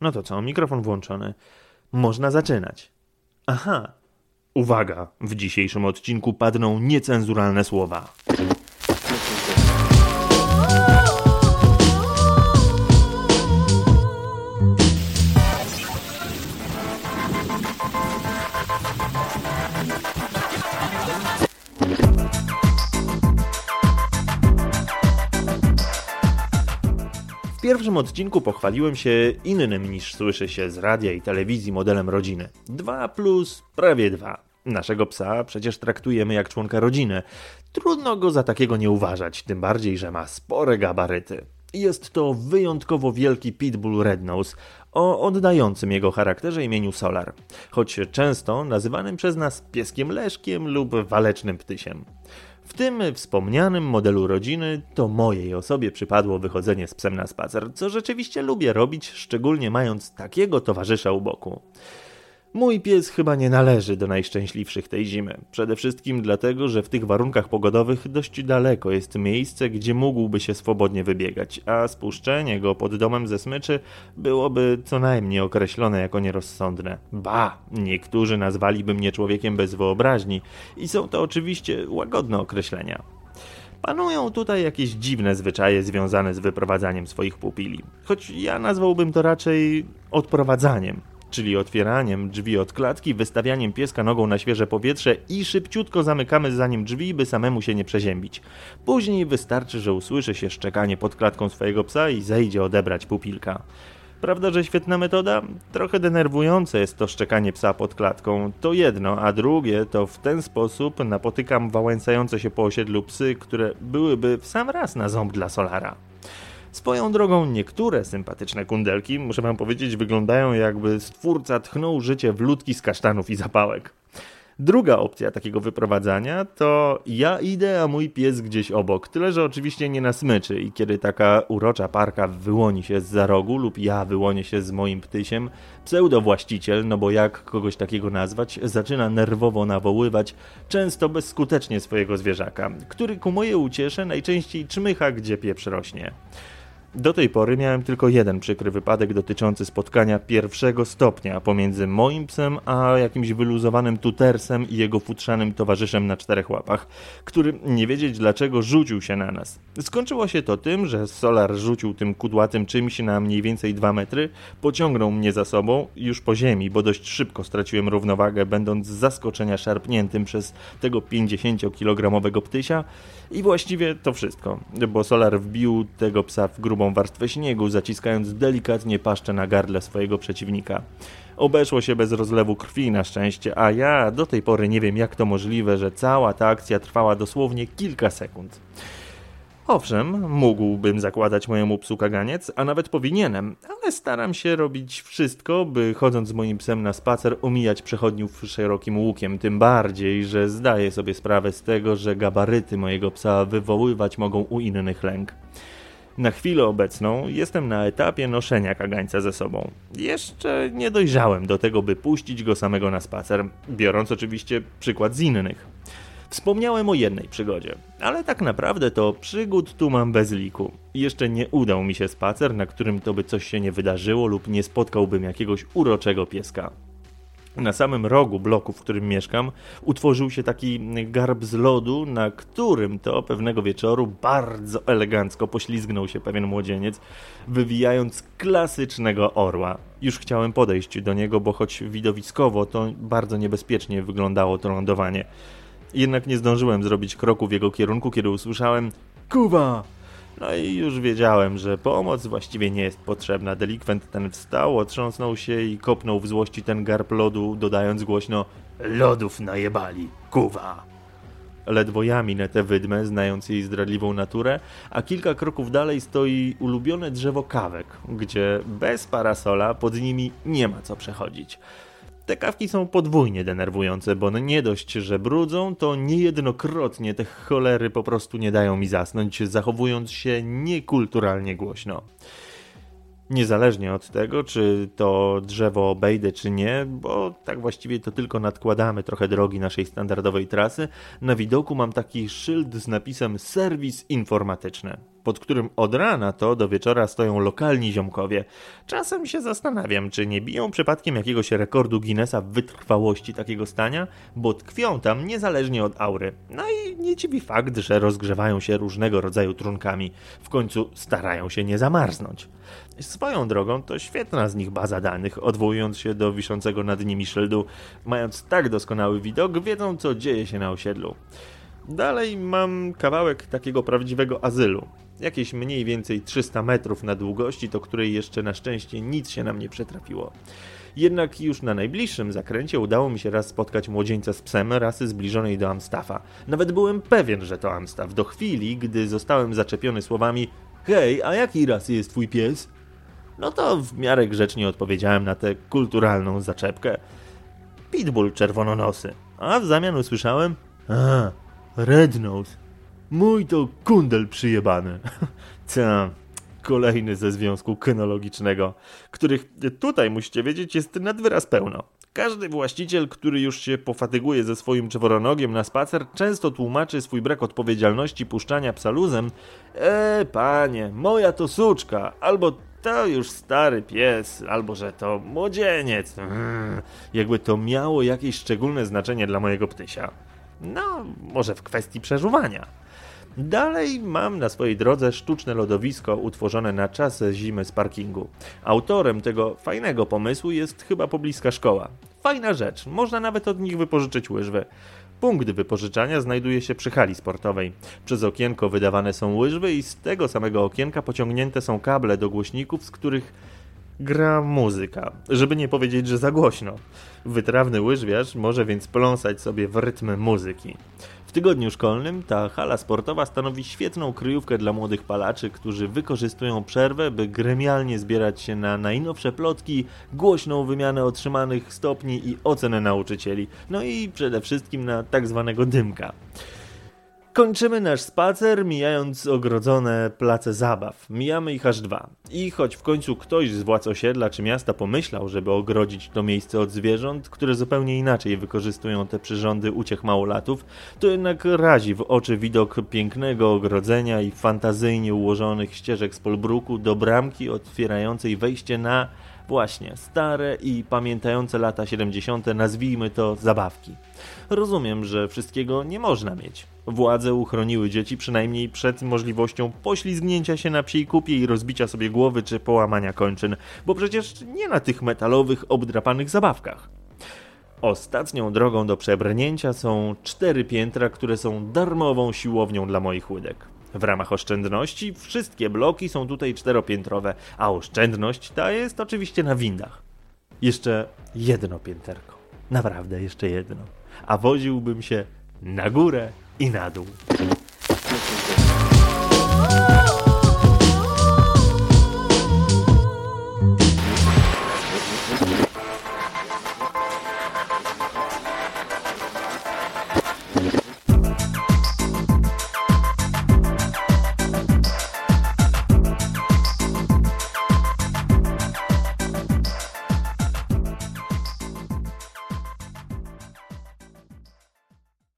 No to co, mikrofon włączony. Można zaczynać. Aha. Uwaga, w dzisiejszym odcinku padną niecenzuralne słowa. Pierwszym odcinku pochwaliłem się innym niż słyszy się z radia i telewizji modelem rodziny. 2 plus prawie 2. Naszego psa przecież traktujemy jak członka rodziny. Trudno go za takiego nie uważać, tym bardziej, że ma spore gabaryty. Jest to wyjątkowo wielki pitbull Rednose o oddającym jego charakterze imieniu Solar, choć często nazywanym przez nas pieskiem leszkiem lub walecznym ptysiem. W tym wspomnianym modelu rodziny to mojej osobie przypadło wychodzenie z psem na spacer, co rzeczywiście lubię robić, szczególnie mając takiego towarzysza u boku. Mój pies chyba nie należy do najszczęśliwszych tej zimy. Przede wszystkim dlatego, że w tych warunkach pogodowych dość daleko jest miejsce, gdzie mógłby się swobodnie wybiegać, a spuszczenie go pod domem ze smyczy byłoby co najmniej określone jako nierozsądne. Ba, niektórzy nazwaliby mnie człowiekiem bez wyobraźni i są to oczywiście łagodne określenia. Panują tutaj jakieś dziwne zwyczaje związane z wyprowadzaniem swoich pupili, choć ja nazwałbym to raczej odprowadzaniem czyli otwieraniem drzwi od klatki, wystawianiem pieska nogą na świeże powietrze i szybciutko zamykamy za nim drzwi, by samemu się nie przeziębić. Później wystarczy, że usłyszy się szczekanie pod klatką swojego psa i zejdzie odebrać pupilka. Prawda, że świetna metoda? Trochę denerwujące jest to szczekanie psa pod klatką. To jedno, a drugie to w ten sposób napotykam wałęsające się po osiedlu psy, które byłyby w sam raz na ząb dla Solara. Swoją drogą niektóre sympatyczne kundelki, muszę wam powiedzieć, wyglądają jakby stwórca tchnął życie w ludki z kasztanów i zapałek. Druga opcja takiego wyprowadzania to ja idę, a mój pies gdzieś obok. Tyle, że oczywiście nie na smyczy i kiedy taka urocza parka wyłoni się z za rogu lub ja wyłonię się z moim ptysiem, pseudo-właściciel, no bo jak kogoś takiego nazwać, zaczyna nerwowo nawoływać, często bezskutecznie swojego zwierzaka, który ku mojej uciesze najczęściej czmycha, gdzie pieprz rośnie. Do tej pory miałem tylko jeden przykry wypadek dotyczący spotkania pierwszego stopnia pomiędzy moim psem a jakimś wyluzowanym tutersem i jego futrzanym towarzyszem na czterech łapach, który nie wiedzieć dlaczego rzucił się na nas. Skończyło się to tym, że Solar rzucił tym kudłatym czymś na mniej więcej dwa metry, pociągnął mnie za sobą już po ziemi, bo dość szybko straciłem równowagę, będąc z zaskoczenia szarpniętym przez tego 50-kilogramowego ptysia i właściwie to wszystko, bo Solar wbił tego psa w grubą warstwę śniegu, zaciskając delikatnie paszczę na gardle swojego przeciwnika. Obeszło się bez rozlewu krwi na szczęście, a ja do tej pory nie wiem jak to możliwe, że cała ta akcja trwała dosłownie kilka sekund. Owszem, mógłbym zakładać mojemu psu kaganiec, a nawet powinienem, ale staram się robić wszystko, by chodząc z moim psem na spacer omijać przechodniów szerokim łukiem, tym bardziej, że zdaję sobie sprawę z tego, że gabaryty mojego psa wywoływać mogą u innych lęk. Na chwilę obecną jestem na etapie noszenia kagańca ze sobą. Jeszcze nie dojrzałem do tego, by puścić go samego na spacer, biorąc oczywiście przykład z innych. Wspomniałem o jednej przygodzie, ale tak naprawdę to przygód tu mam bez liku. Jeszcze nie udał mi się spacer, na którym to by coś się nie wydarzyło lub nie spotkałbym jakiegoś uroczego pieska. Na samym rogu bloku, w którym mieszkam, utworzył się taki garb z lodu, na którym to pewnego wieczoru bardzo elegancko poślizgnął się pewien młodzieniec, wywijając klasycznego orła. Już chciałem podejść do niego, bo choć widowiskowo to bardzo niebezpiecznie wyglądało to lądowanie. Jednak nie zdążyłem zrobić kroku w jego kierunku, kiedy usłyszałem Kuwa! No i już wiedziałem, że pomoc właściwie nie jest potrzebna. Delikwent ten wstał, otrząsnął się i kopnął w złości ten garb lodu, dodając głośno Lodów najebali, kuwa! Ledwo ja minę tę wydmę, znając jej zdradliwą naturę, a kilka kroków dalej stoi ulubione drzewo kawek, gdzie bez parasola pod nimi nie ma co przechodzić. Te kawki są podwójnie denerwujące, bo nie dość, że brudzą, to niejednokrotnie te cholery po prostu nie dają mi zasnąć, zachowując się niekulturalnie głośno. Niezależnie od tego, czy to drzewo obejdę, czy nie, bo tak właściwie to tylko nadkładamy trochę drogi naszej standardowej trasy, na widoku mam taki szyld z napisem serwis informatyczny. Pod którym od rana to do wieczora stoją lokalni ziomkowie. Czasem się zastanawiam, czy nie biją przypadkiem jakiegoś rekordu Guinnessa w wytrwałości takiego stania, bo tkwią tam niezależnie od aury. No i nie dziwi fakt, że rozgrzewają się różnego rodzaju trunkami. W końcu starają się nie zamarznąć. Swoją drogą to świetna z nich baza danych, odwołując się do wiszącego nad nimi szyldu. Mając tak doskonały widok, wiedzą co dzieje się na osiedlu. Dalej mam kawałek takiego prawdziwego azylu. Jakieś mniej więcej 300 metrów na długości, do której jeszcze na szczęście nic się nam nie przetrafiło. Jednak już na najbliższym zakręcie udało mi się raz spotkać młodzieńca z psem rasy zbliżonej do Amstaffa. Nawet byłem pewien, że to Amstaff, do chwili, gdy zostałem zaczepiony słowami Hej, a jaki rasy jest twój pies? No to w miarę grzecznie odpowiedziałem na tę kulturalną zaczepkę. Pitbull czerwononosy. A w zamian usłyszałem A, Red Nose. Mój to kundel przyjebany. Ta, kolejny ze związku kynologicznego, których tutaj musicie wiedzieć jest nad wyraz pełno. Każdy właściciel, który już się pofatyguje ze swoim czworonogiem na spacer, często tłumaczy swój brak odpowiedzialności puszczania psa luzem. E, panie, moja to suczka, albo to już stary pies, albo że to młodzieniec. Mm, jakby to miało jakieś szczególne znaczenie dla mojego ptysia. No, może w kwestii przeżuwania. Dalej mam na swojej drodze sztuczne lodowisko utworzone na czas zimy z parkingu. Autorem tego fajnego pomysłu jest chyba pobliska szkoła. Fajna rzecz, można nawet od nich wypożyczyć łyżwy. Punkt wypożyczania znajduje się przy hali sportowej. Przez okienko wydawane są łyżwy i z tego samego okienka pociągnięte są kable do głośników, z których gra muzyka, żeby nie powiedzieć, że za głośno. Wytrawny łyżwiarz może więc pląsać sobie w rytm muzyki. W tygodniu szkolnym ta hala sportowa stanowi świetną kryjówkę dla młodych palaczy, którzy wykorzystują przerwę, by gremialnie zbierać się na najnowsze plotki, głośną wymianę otrzymanych stopni i ocen nauczycieli, no i przede wszystkim na tak zwanego dymka. Kończymy nasz spacer, mijając ogrodzone place zabaw. Mijamy ich aż dwa. I choć w końcu ktoś z władz osiedla czy miasta pomyślał, żeby ogrodzić to miejsce od zwierząt, które zupełnie inaczej wykorzystują te przyrządy uciech małolatów, to jednak razi w oczy widok pięknego ogrodzenia i fantazyjnie ułożonych ścieżek z polbruku do bramki otwierającej wejście na Właśnie, stare i pamiętające lata 70., nazwijmy to zabawki. Rozumiem, że wszystkiego nie można mieć. Władze uchroniły dzieci przynajmniej przed możliwością poślizgnięcia się na psiej kupie i rozbicia sobie głowy czy połamania kończyn, bo przecież nie na tych metalowych, obdrapanych zabawkach. Ostatnią drogą do przebrnięcia są cztery piętra, które są darmową siłownią dla moich łydek. W ramach oszczędności wszystkie bloki są tutaj czteropiętrowe, a oszczędność ta jest oczywiście na windach. Jeszcze jedno pięterko. Naprawdę jeszcze jedno. A woziłbym się na górę i na dół.